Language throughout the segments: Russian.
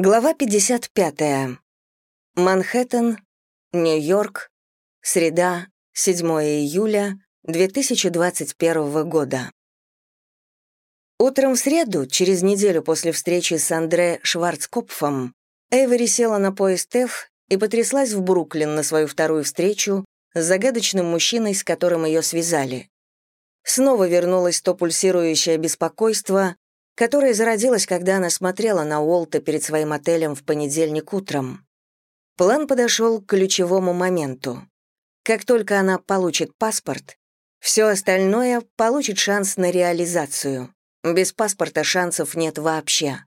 Глава 55. Манхэттен, Нью-Йорк, среда, 7 июля 2021 года. Утром в среду, через неделю после встречи с Андре Шварцкопфом, Эйвери села на поезд F и потряслась в Бруклин на свою вторую встречу с загадочным мужчиной, с которым ее связали. Снова вернулось то пульсирующее беспокойство, которая зародилась, когда она смотрела на Уолта перед своим отелем в понедельник утром. План подошел к ключевому моменту. Как только она получит паспорт, все остальное получит шанс на реализацию. Без паспорта шансов нет вообще.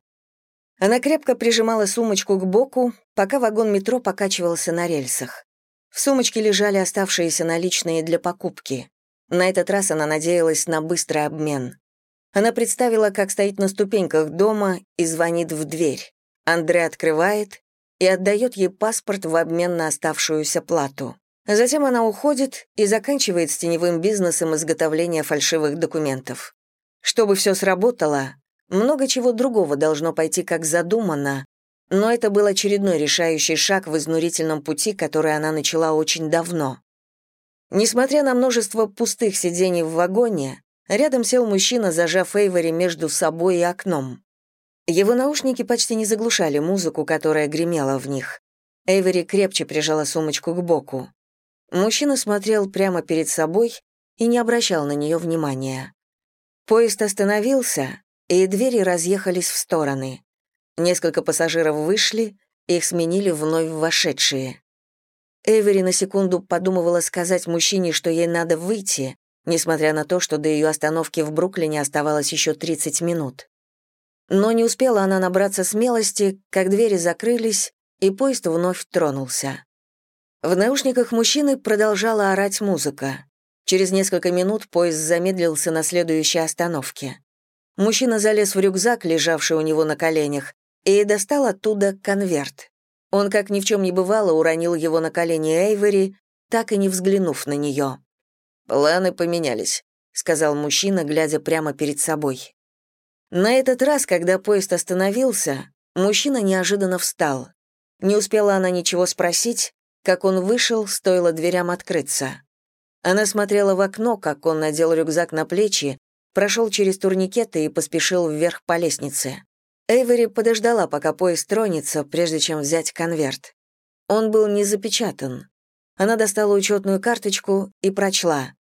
Она крепко прижимала сумочку к боку, пока вагон метро покачивался на рельсах. В сумочке лежали оставшиеся наличные для покупки. На этот раз она надеялась на быстрый обмен. Она представила, как стоит на ступеньках дома и звонит в дверь. Андре открывает и отдает ей паспорт в обмен на оставшуюся плату. Затем она уходит и заканчивает с теневым бизнесом изготовления фальшивых документов. Чтобы все сработало, много чего другого должно пойти как задумано, но это был очередной решающий шаг в изнурительном пути, который она начала очень давно. Несмотря на множество пустых сидений в вагоне, Рядом сел мужчина, зажав Эйвори между собой и окном. Его наушники почти не заглушали музыку, которая гремела в них. Эйвори крепче прижала сумочку к боку. Мужчина смотрел прямо перед собой и не обращал на нее внимания. Поезд остановился, и двери разъехались в стороны. Несколько пассажиров вышли, их сменили вновь вошедшие. Эйвери на секунду подумывала сказать мужчине, что ей надо выйти, несмотря на то, что до ее остановки в Бруклине оставалось еще 30 минут. Но не успела она набраться смелости, как двери закрылись, и поезд вновь тронулся. В наушниках мужчины продолжала орать музыка. Через несколько минут поезд замедлился на следующей остановке. Мужчина залез в рюкзак, лежавший у него на коленях, и достал оттуда конверт. Он, как ни в чем не бывало, уронил его на колени Эйвери, так и не взглянув на нее. «Планы поменялись», — сказал мужчина, глядя прямо перед собой. На этот раз, когда поезд остановился, мужчина неожиданно встал. Не успела она ничего спросить, как он вышел, стоило дверям открыться. Она смотрела в окно, как он надел рюкзак на плечи, прошел через турникеты и поспешил вверх по лестнице. Эйвери подождала, пока поезд тронется, прежде чем взять конверт. Он был не запечатан. Она достала учетную карточку и прочла.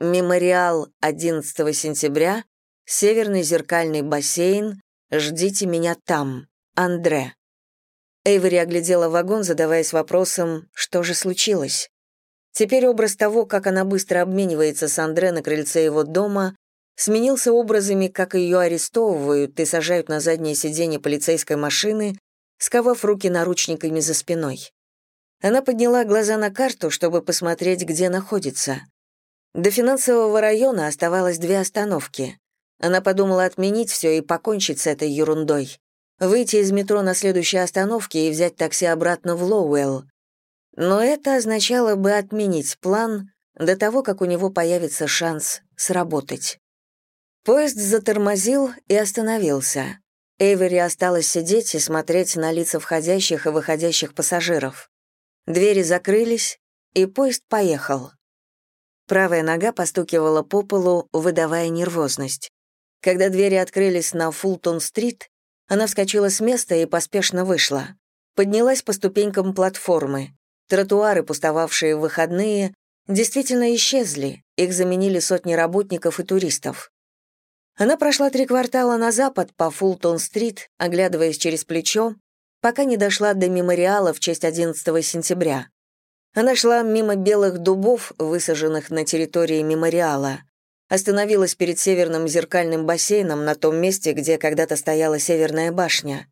Мемориал 11 сентября, Северный зеркальный бассейн, ждите меня там, Андре. Эйвери оглядела вагон, задаваясь вопросом, что же случилось. Теперь образ того, как она быстро обменивается с Андре на крыльце его дома, сменился образами, как ее арестовывают и сажают на заднее сиденье полицейской машины, сковав руки наручниками за спиной. Она подняла глаза на карту, чтобы посмотреть, где находится. До финансового района оставалось две остановки. Она подумала отменить все и покончить с этой ерундой. Выйти из метро на следующей остановке и взять такси обратно в Лоуэлл. Но это означало бы отменить план до того, как у него появится шанс сработать. Поезд затормозил и остановился. Эйвери осталось сидеть и смотреть на лица входящих и выходящих пассажиров. Двери закрылись, и поезд поехал. Правая нога постукивала по полу, выдавая нервозность. Когда двери открылись на Фултон-стрит, она вскочила с места и поспешно вышла. Поднялась по ступенькам платформы. Тротуары, пустовавшие в выходные, действительно исчезли, их заменили сотни работников и туристов. Она прошла три квартала на запад по Фултон-стрит, оглядываясь через плечо, пока не дошла до мемориала в честь 11 сентября. Она шла мимо белых дубов, высаженных на территории мемориала. Остановилась перед северным зеркальным бассейном на том месте, где когда-то стояла северная башня.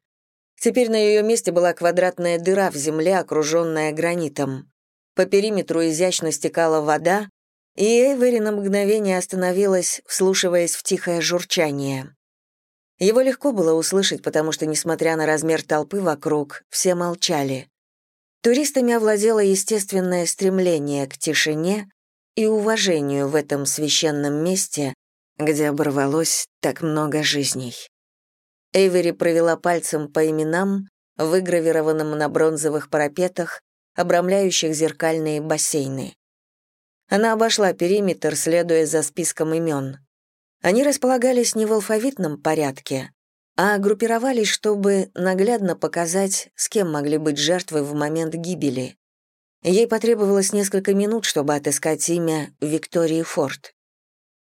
Теперь на ее месте была квадратная дыра в земле, окруженная гранитом. По периметру изящно стекала вода, и Эйвери на мгновение остановилась, вслушиваясь в тихое журчание. Его легко было услышать, потому что, несмотря на размер толпы вокруг, все молчали. Туристами овладело естественное стремление к тишине и уважению в этом священном месте, где оборвалось так много жизней. Эйвери провела пальцем по именам, выгравированном на бронзовых парапетах, обрамляющих зеркальные бассейны. Она обошла периметр, следуя за списком имен. Они располагались не в алфавитном порядке, а группировались, чтобы наглядно показать, с кем могли быть жертвы в момент гибели. Ей потребовалось несколько минут, чтобы отыскать имя Виктории Форд.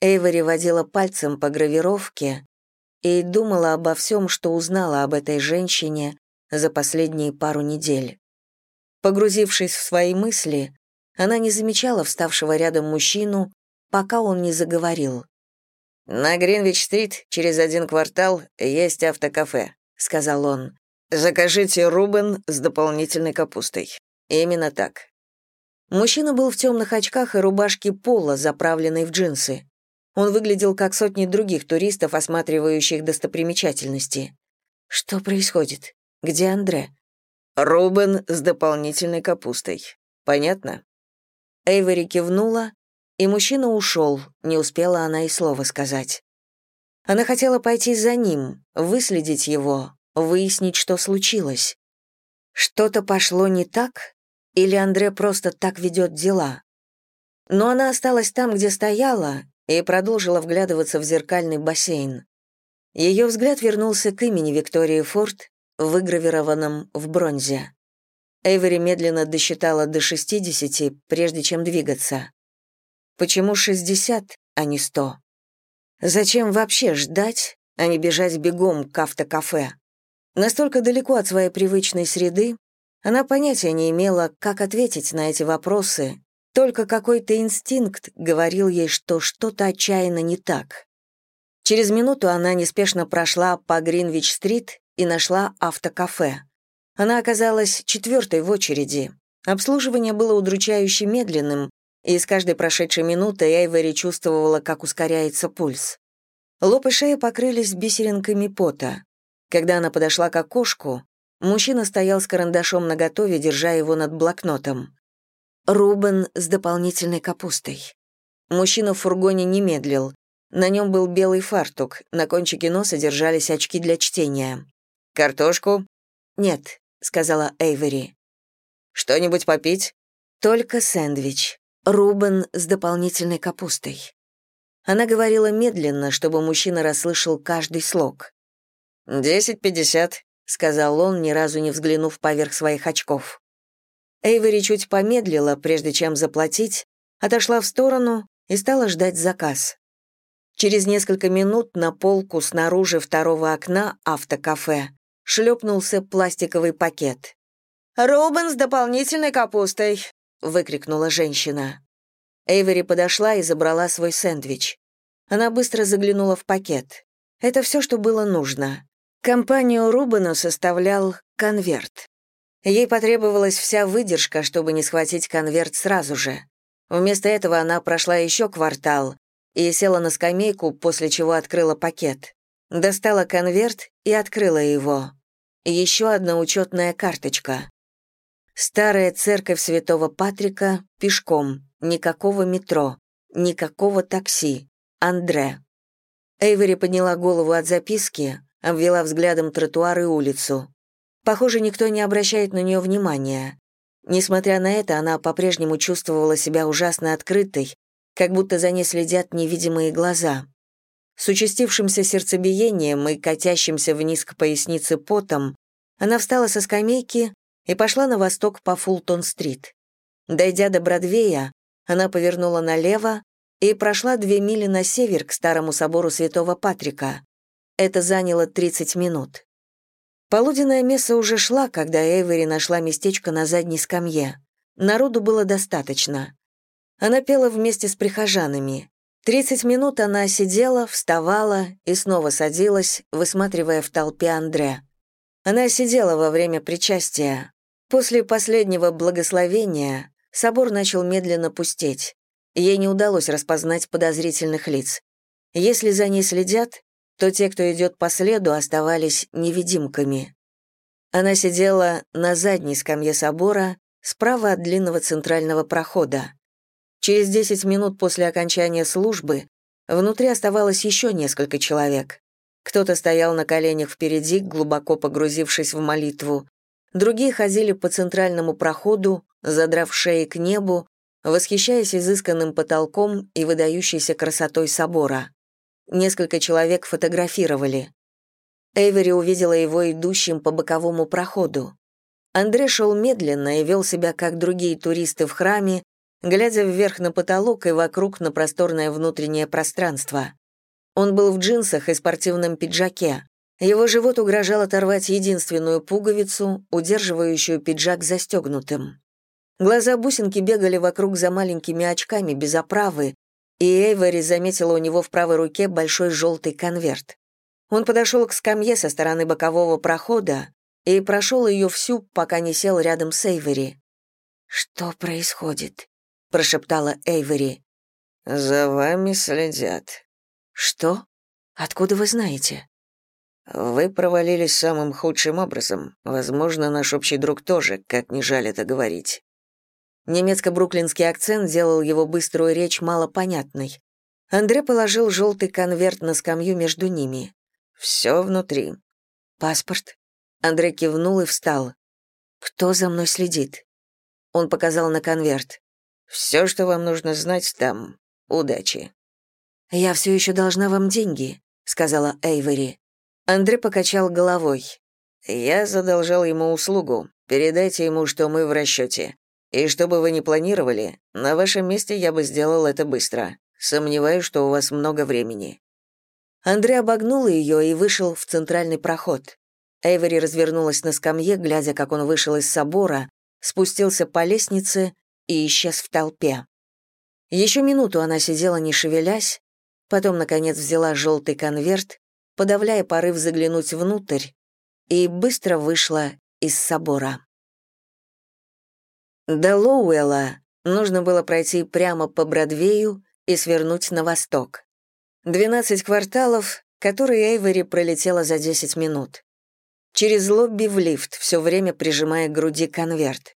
Эйвори водила пальцем по гравировке и думала обо всем, что узнала об этой женщине за последние пару недель. Погрузившись в свои мысли, она не замечала вставшего рядом мужчину, пока он не заговорил. «На Гринвич-стрит через один квартал есть автокафе», — сказал он. «Закажите Рубен с дополнительной капустой». Именно так. Мужчина был в темных очках и рубашке пола, заправленной в джинсы. Он выглядел как сотни других туристов, осматривающих достопримечательности. Что происходит? Где Андре? Рубен с дополнительной капустой. Понятно? Эйвори кивнула, и мужчина ушел, не успела она и слова сказать. Она хотела пойти за ним, выследить его, выяснить, что случилось. Что-то пошло не так? Или Андре просто так ведет дела? Но она осталась там, где стояла, и продолжила вглядываться в зеркальный бассейн. Ее взгляд вернулся к имени Виктории Форд, выгравированном в бронзе. Эйвери медленно досчитала до 60, прежде чем двигаться. Почему 60, а не 100? Зачем вообще ждать, а не бежать бегом к автокафе? Настолько далеко от своей привычной среды, она понятия не имела, как ответить на эти вопросы, только какой-то инстинкт говорил ей, что что-то отчаянно не так. Через минуту она неспешно прошла по Гринвич-стрит и нашла автокафе. Она оказалась четвертой в очереди. Обслуживание было удручающе медленным, и с каждой прошедшей минутой Эйвери чувствовала, как ускоряется пульс. Лоб и шея покрылись бисеринками пота. Когда она подошла к окошку, мужчина стоял с карандашом наготове, держа его над блокнотом. Рубен с дополнительной капустой. Мужчина в фургоне не медлил. На нем был белый фартук, на кончике носа держались очки для чтения. «Картошку?» «Нет», сказала Эйвери. Что-нибудь попить? Только сэндвич. Рубен с дополнительной капустой. Она говорила медленно, чтобы мужчина расслышал каждый слог. «Десять пятьдесят», — сказал он, ни разу не взглянув поверх своих очков. Эйвери чуть помедлила, прежде чем заплатить, отошла в сторону и стала ждать заказ. Через несколько минут на полку снаружи второго окна автокафе шлепнулся пластиковый пакет. «Рубен с дополнительной капустой!» — выкрикнула женщина. Эйвери подошла и забрала свой сэндвич. Она быстро заглянула в пакет. Это все, что было нужно. Компанию Рубена составлял конверт. Ей потребовалась вся выдержка, чтобы не схватить конверт сразу же. Вместо этого она прошла еще квартал и села на скамейку, после чего открыла пакет. Достала конверт и открыла его. Еще одна учетная карточка. Старая церковь Святого Патрика пешком, никакого метро, никакого такси. Андре. Эйвери подняла голову от записки, обвела взглядом тротуар и улицу. Похоже, никто не обращает на нее внимания. Несмотря на это, она по-прежнему чувствовала себя ужасно открытой, как будто за ней следят невидимые глаза. С участившимся сердцебиением и катящимся вниз к пояснице потом, она встала со скамейки и пошла на восток по Фултон-стрит. Дойдя до Бродвея, она повернула налево и прошла две мили на север к старому собору Святого Патрика. Это заняло 30 минут. Полуденная месса уже шла, когда Эйвери нашла местечко на задней скамье. Народу было достаточно. Она пела вместе с прихожанами. Тридцать минут она сидела, вставала и снова садилась, высматривая в толпе Андре. Она сидела во время причастия. После последнего благословения собор начал медленно пустеть. Ей не удалось распознать подозрительных лиц. Если за ней следят, то те, кто идет по следу, оставались невидимками. Она сидела на задней скамье собора, справа от длинного центрального прохода. Через 10 минут после окончания службы внутри оставалось еще несколько человек. Кто-то стоял на коленях впереди, глубоко погрузившись в молитву, Другие ходили по центральному проходу, задрав шеи к небу, восхищаясь изысканным потолком и выдающейся красотой собора. Несколько человек фотографировали. Эйвери увидела его идущим по боковому проходу. Андре шел медленно и вел себя, как другие туристы в храме, глядя вверх на потолок и вокруг на просторное внутреннее пространство. Он был в джинсах и спортивном пиджаке. Его живот угрожал оторвать единственную пуговицу, удерживающую пиджак застегнутым. Глаза бусинки бегали вокруг за маленькими очками без оправы, и Эйвори заметила у него в правой руке большой желтый конверт. Он подошел к скамье со стороны бокового прохода и прошел ее всю, пока не сел рядом с Эйвори. «Что происходит?» — прошептала Эйвори. «За вами следят». «Что? Откуда вы знаете?» «Вы провалились самым худшим образом. Возможно, наш общий друг тоже, как не жаль это говорить». Немецко-бруклинский акцент делал его быструю речь малопонятной. Андре положил желтый конверт на скамью между ними. «Все внутри». «Паспорт?» Андре кивнул и встал. «Кто за мной следит?» Он показал на конверт. «Все, что вам нужно знать там. Удачи». «Я все еще должна вам деньги», — сказала Эйвери. Андре покачал головой. «Я задолжал ему услугу. Передайте ему, что мы в расчете. И что бы вы ни планировали, на вашем месте я бы сделал это быстро. Сомневаюсь, что у вас много времени». Андрей обогнул ее и вышел в центральный проход. Эйвери развернулась на скамье, глядя, как он вышел из собора, спустился по лестнице и исчез в толпе. Еще минуту она сидела, не шевелясь, потом, наконец, взяла желтый конверт, подавляя порыв заглянуть внутрь, и быстро вышла из собора. До Лоуэлла нужно было пройти прямо по Бродвею и свернуть на восток. 12 кварталов, которые Эйвери пролетела за 10 минут. Через лобби в лифт, все время прижимая к груди конверт.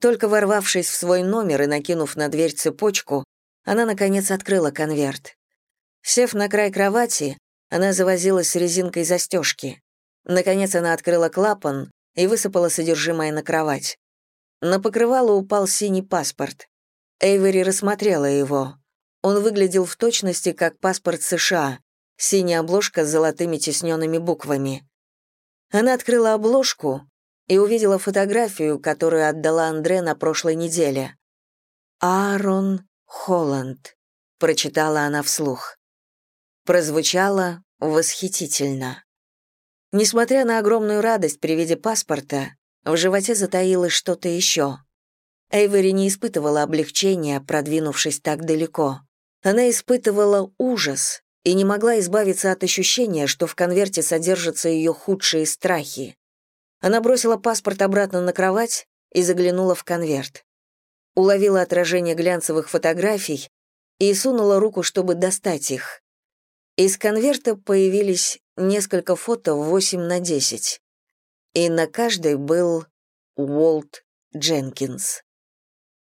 Только ворвавшись в свой номер и накинув на дверь цепочку, она, наконец, открыла конверт. Сев на край кровати, она завозилась с резинкой застежки. Наконец она открыла клапан и высыпала содержимое на кровать. На покрывало упал синий паспорт. Эйвери рассмотрела его. Он выглядел в точности как паспорт США, синяя обложка с золотыми тисненными буквами. Она открыла обложку и увидела фотографию, которую отдала Андре на прошлой неделе. «Аарон Холланд», — прочитала она вслух. Прозвучало восхитительно. Несмотря на огромную радость при виде паспорта, в животе затаилось что-то еще. Эйвери не испытывала облегчения, продвинувшись так далеко. Она испытывала ужас и не могла избавиться от ощущения, что в конверте содержатся ее худшие страхи. Она бросила паспорт обратно на кровать и заглянула в конверт. Уловила отражение глянцевых фотографий и сунула руку, чтобы достать их. Из конверта появились несколько фото 8 на 10 и на каждой был Уолт Дженкинс.